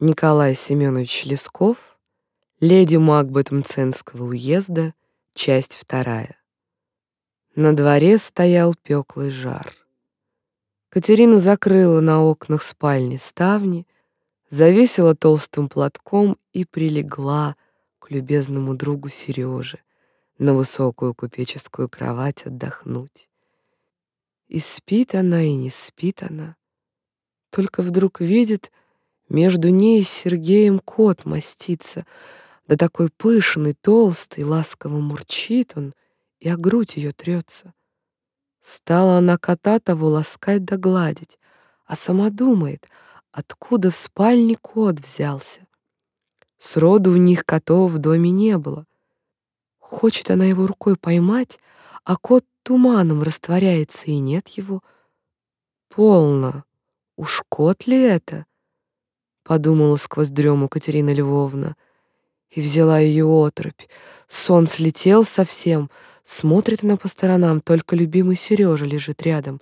Николай Семенович Лесков, леди Макбет Мценского уезда, часть вторая. На дворе стоял пёклый жар. Катерина закрыла на окнах спальни ставни, завесила толстым платком и прилегла к любезному другу Сереже на высокую купеческую кровать отдохнуть. И спит она, и не спит она. Только вдруг видит, между ней и Сергеем кот мастится, да такой пышный, толстый, ласково мурчит он, и о грудь ее трется. Стала она кота того ласкать да гладить, а сама думает, откуда в спальне кот взялся. Сроду у них котов в доме не было. Хочет она его рукой поймать, а кот туманом растворяется, и нет его. Полно. Уж кот ли это? Подумала сквозь дрему Катерина Львовна и взяла ее отрубь. Сон слетел совсем, смотрит она по сторонам, только любимый Сережа лежит рядом.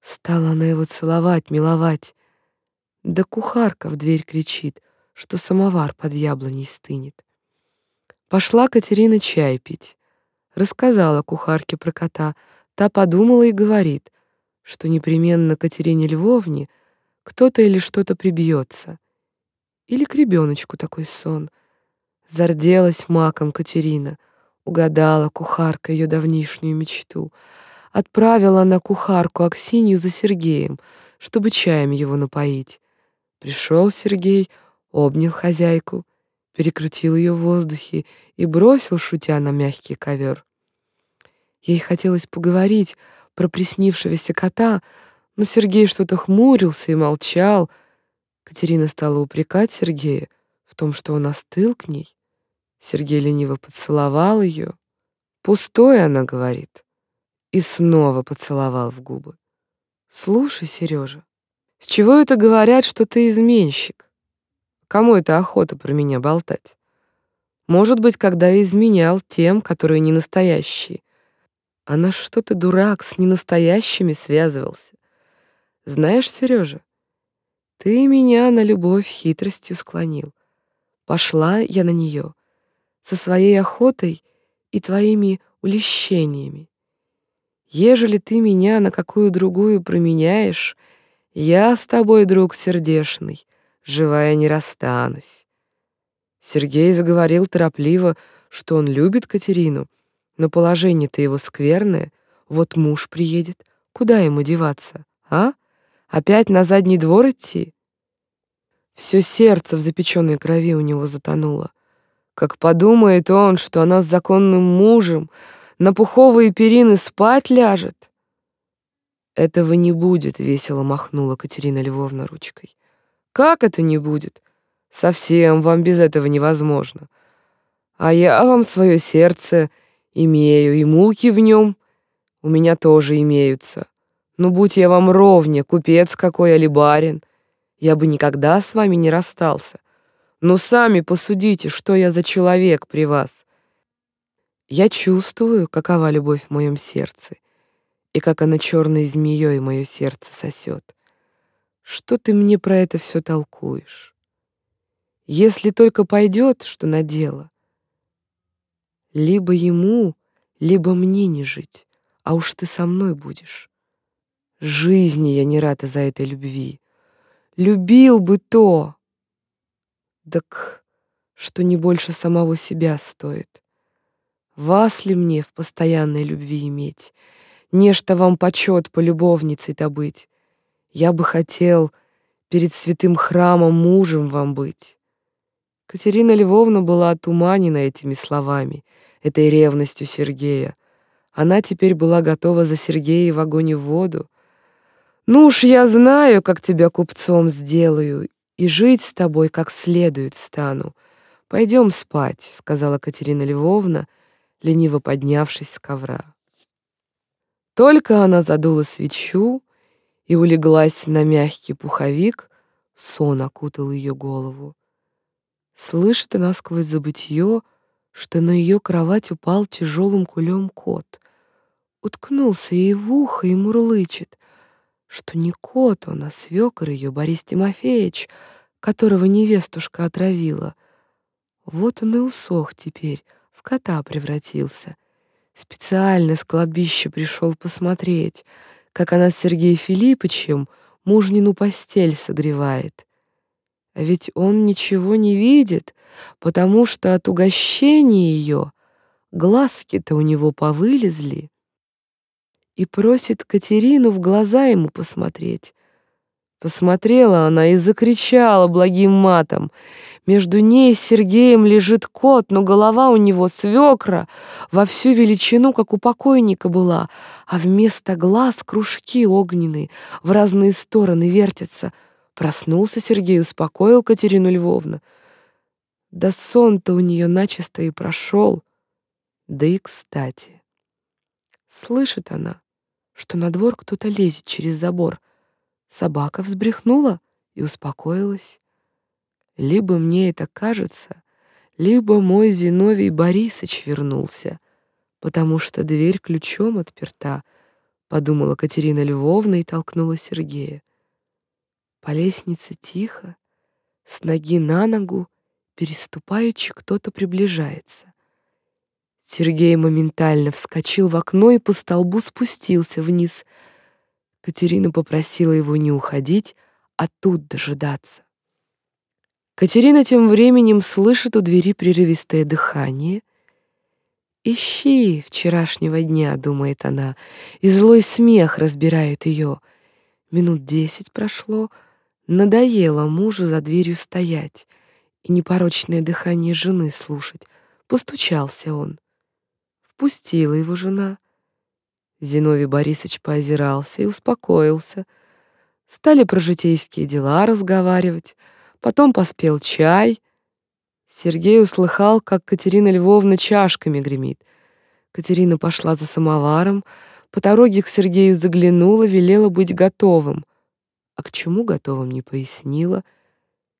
Стала она его целовать, миловать. Да кухарка в дверь кричит, что самовар под яблоней стынет. Пошла Катерина чай пить. Рассказала кухарке про кота. Та подумала и говорит, что непременно Катерине Львовне кто-то или что-то прибьется. Или к ребеночку такой сон. Зарделась маком Катерина, угадала кухарка ее давнишнюю мечту. Отправила она кухарку Аксинью за Сергеем, чтобы чаем его напоить. Пришел Сергей, обнял хозяйку, перекрутил ее в воздухе и бросил, шутя на мягкий ковер. Ей хотелось поговорить про приснившегося кота, но Сергей что-то хмурился и молчал. Катерина стала упрекать Сергея в том, что он остыл к ней. Сергей лениво поцеловал ее. «Пустое», — она говорит, и снова поцеловал в губы. «Слушай, Сережа, с чего это говорят, что ты изменщик? Кому это охота про меня болтать? Может быть, когда я изменял тем, которые не настоящие. А на что ты, дурак, с ненастоящими связывался? Знаешь, Сережа, ты меня на любовь хитростью склонил. Пошла я на нее со своей охотой и твоими улещениями. Ежели ты меня на какую другую променяешь, я с тобой, друг сердешный, живая не расстанусь. Сергей заговорил торопливо, что он любит Катерину, но положение-то его скверное. Вот муж приедет, куда ему деваться, а? Опять на задний двор идти? Все сердце в запеченной крови у него затонуло. Как подумает он, что она с законным мужем на пуховые перины спать ляжет. Этого не будет, весело махнула Катерина Львовна ручкой. Как это не будет? Совсем вам без этого невозможно. А я вам свое сердце имею, и муки в нем у меня тоже имеются. Но будь я вам ровня, купец какой или барин, я бы никогда с вами не расстался. Но сами посудите, что я за человек при вас. Я чувствую, какова любовь в моем сердце, и как она черной змеей мое сердце сосет. Что ты мне про это все толкуешь? Если только пойдет, что на дело, либо ему, либо мне не жить, а уж ты со мной будешь. Жизни я не рад из-за этой любви. Любил бы то, так что не больше самого себя стоит. Вас ли мне в постоянной любви иметь? Нечто вам почет полюбовницей-то быть. Я бы хотел перед святым храмом мужем вам быть. Катерина Львовна была отуманена этими словами, этой ревностью Сергея. Она теперь была готова за Сергея в огонь и в воду. «Ну уж я знаю, как тебя купцом сделаю, и жить с тобой как следует стану. Пойдем спать», — сказала Катерина Львовна, лениво поднявшись с ковра. Только она задула свечу, и улеглась на мягкий пуховик, сон окутал ее голову. Слышит она сквозь забытье, что на ее кровать упал тяжелым кулем кот. Уткнулся ей в ухо и мурлычет, что не кот он, а свекор ее, Борис Тимофеевич, которого невестушка отравила. Вот он и усох теперь, в кота превратился. Специально с кладбища пришел посмотреть, как она с Сергеем Филипповичем мужнину постель согревает. А ведь он ничего не видит, потому что от угощения ее глазки-то у него повылезли. И просит Катерину в глаза ему посмотреть. Посмотрела она и закричала благим матом. Между ней и Сергеем лежит кот, но голова у него свекра во всю величину, как у покойника была, а вместо глаз кружки огненные в разные стороны вертятся. Проснулся Сергей, успокоил Катерину Львовну. Да сон-то у нее начисто и прошел. Да и кстати. Слышит она, что на двор кто-то лезет через забор — Собака взбрехнула и успокоилась. Либо мне это кажется, либо мой Зиновий Борисович вернулся, потому что дверь ключом отперта, подумала Катерина Львовна и толкнула Сергея. По лестнице тихо, с ноги на ногу, переступаючи, кто-то приближается. Сергей моментально вскочил в окно и по столбу спустился вниз — Катерина попросила его не уходить, а тут дожидаться. Катерина тем временем слышит у двери прерывистое дыхание. «Ищи вчерашнего дня», — думает она, и злой смех разбирает ее. Минут десять прошло, надоело мужу за дверью стоять и непорочное дыхание жены слушать. Постучался он. Впустила его жена — Зиновий Борисович поозирался и успокоился. Стали про житейские дела разговаривать, потом поспел чай. Сергей услыхал, как Катерина Львовна чашками гремит. Катерина пошла за самоваром, по дороге к Сергею заглянула, велела быть готовым. А к чему готовым не пояснила.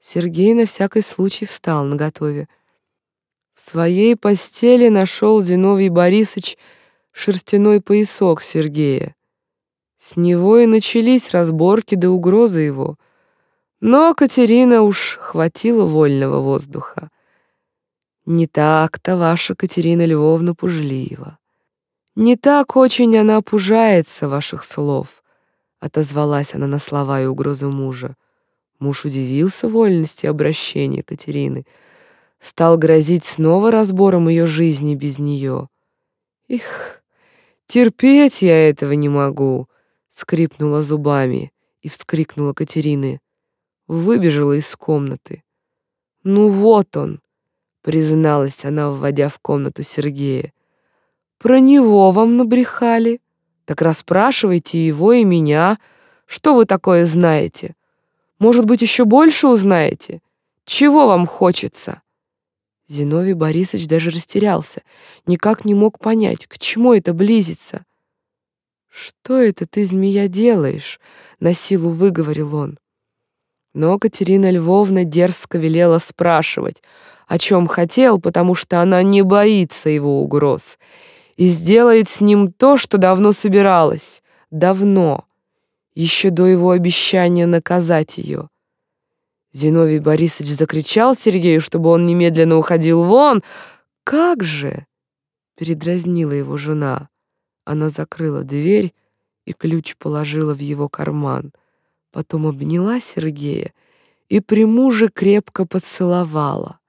Сергей на всякий случай встал наготове. В своей постели нашел Зиновий Борисович шерстяной поясок Сергея. С него и начались разборки до угрозы его. Но Катерина уж хватило вольного воздуха. Не так-то ваша Катерина Львовна пужлива. Не так очень она пужается ваших слов, отозвалась она на слова и угрозы мужа. Муж удивился вольности обращения Катерины, стал грозить снова разбором ее жизни без нее. Их, Терпеть я этого не могу, скрипнула зубами и вскрикнула Катерины. Выбежала из комнаты. Ну вот он, призналась она, вводя в комнату Сергея. Про него вам набрехали. Так расспрашивайте его и меня. Что вы такое знаете? Может быть, еще больше узнаете? Чего вам хочется? Зиновий Борисович даже растерялся, никак не мог понять, к чему это близится. «Что это ты, змея, делаешь?» — на силу выговорил он. Но Катерина Львовна дерзко велела спрашивать, о чем хотел, потому что она не боится его угроз и сделает с ним то, что давно собиралась. Давно, еще до его обещания наказать ее. Зиновий Борисович закричал Сергею, чтобы он немедленно уходил вон. «Как же!» — передразнила его жена. Она закрыла дверь и ключ положила в его карман. Потом обняла Сергея и при муже крепко поцеловала.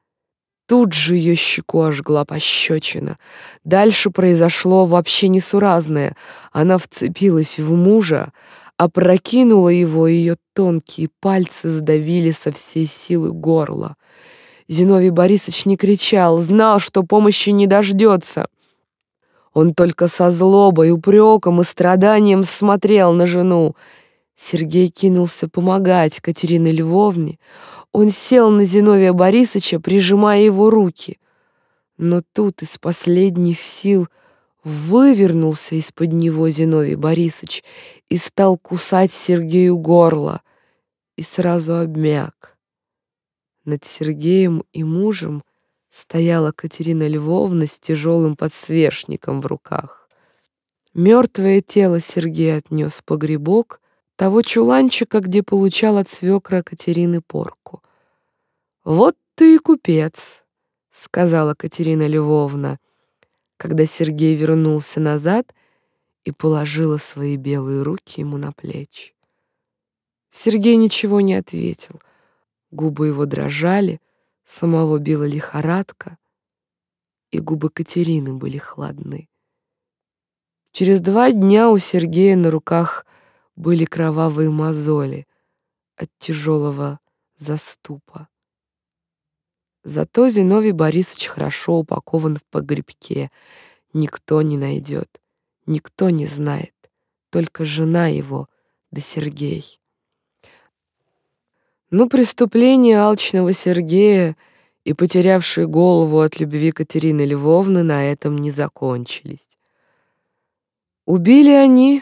Тут же ее щеку ожгла пощечина. Дальше произошло вообще несуразное. Она вцепилась в мужа, опрокинула его, ее тонкие пальцы сдавили со всей силы горло. Зиновий Борисович не кричал, знал, что помощи не дождется. Он только со злобой, упреком и страданием смотрел на жену. Сергей кинулся помогать Катерине Львовне. Он сел на Зиновия Борисовича, прижимая его руки. Но тут из последних сил — Вывернулся из-под него Зиновий Борисович и стал кусать Сергею горло, и сразу обмяк. Над Сергеем и мужем стояла Катерина Львовна с тяжелым подсвечником в руках. Мертвое тело Сергей отнес в погребок того чуланчика, где получал от свекра Катерины порку — «Вот ты и купец», — сказала Катерина Львовна, когда Сергей вернулся назад и положила свои белые руки ему на плечи. Сергей ничего не ответил. Губы его дрожали, самого била лихорадка, и губы Катерины были хладны. Через два дня у Сергея на руках были кровавые мозоли от тяжелого заступа. Зато Зиновий Борисович хорошо упакован в погребке. Никто не найдет, никто не знает, только жена его да Сергей. Но преступление алчного Сергея и потерявшие голову от любви Катерины Львовны на этом не закончились. Убили они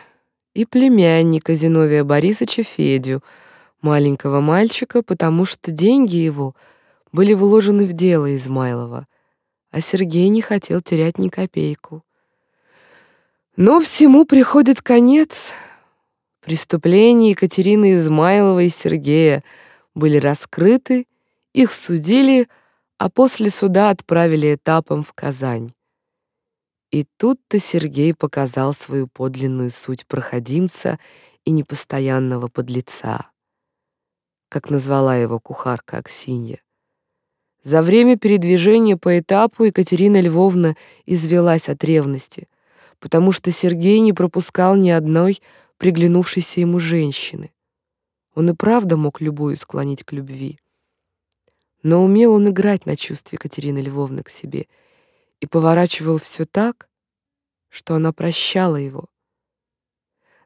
и племянника Зиновия Борисовича Федю, маленького мальчика, потому что деньги его были вложены в дело Измайлова, а Сергей не хотел терять ни копейку. Но всему приходит конец. Преступления Екатерины Измайловой и Сергея были раскрыты, их судили, а после суда отправили этапом в Казань. И тут-то Сергей показал свою подлинную суть проходимца и непостоянного подлеца, как назвала его кухарка Аксинья. За время передвижения по этапу Екатерина Львовна извелась от ревности, потому что Сергей не пропускал ни одной приглянувшейся ему женщины. Он и правда мог любую склонить к любви. Но умел он играть на чувстве Екатерины Львовны к себе — и поворачивал все так, что она прощала его.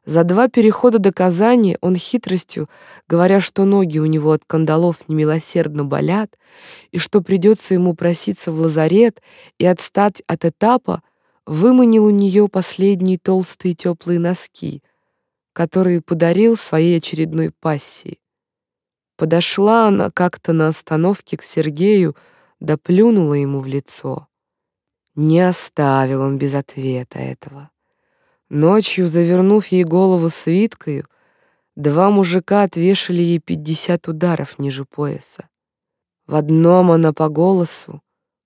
За два перехода до Казани он хитростью, говоря, что ноги у него от кандалов немилосердно болят, и что придется ему проситься в лазарет и отстать от этапа, выманил у нее последние толстые теплые носки, которые подарил своей очередной пассии. Подошла она как-то на остановке к Сергею, да ему в лицо. Не оставил он без ответа этого. Ночью, завернув ей голову свиткою, два мужика отвешали ей пятьдесят ударов ниже пояса. В одном она по голосу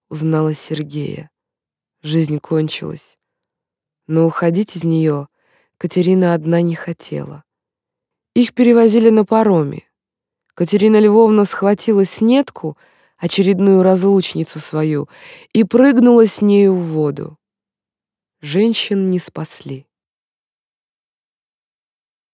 узнала Сергея. Жизнь кончилась. Но уходить из нее Катерина одна не хотела. Их перевозили на пароме. Катерина Львовна схватила снетку — очередную разлучницу свою и прыгнула с нею в воду. Женщин не спасли.